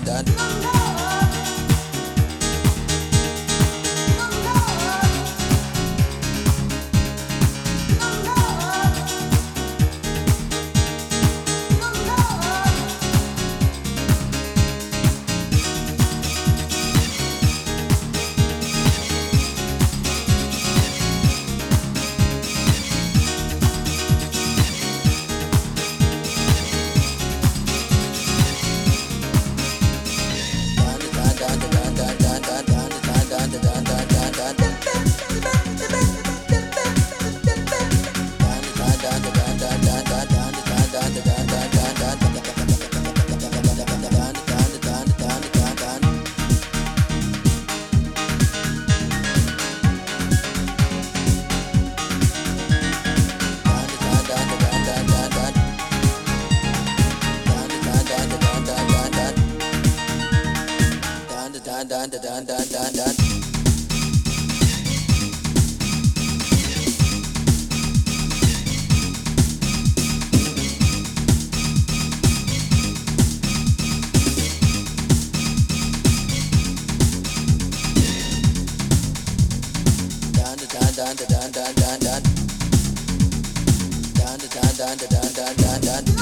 da da. dan dan dan dan dan dun dun dun dun dun dun dun dun dun dun dun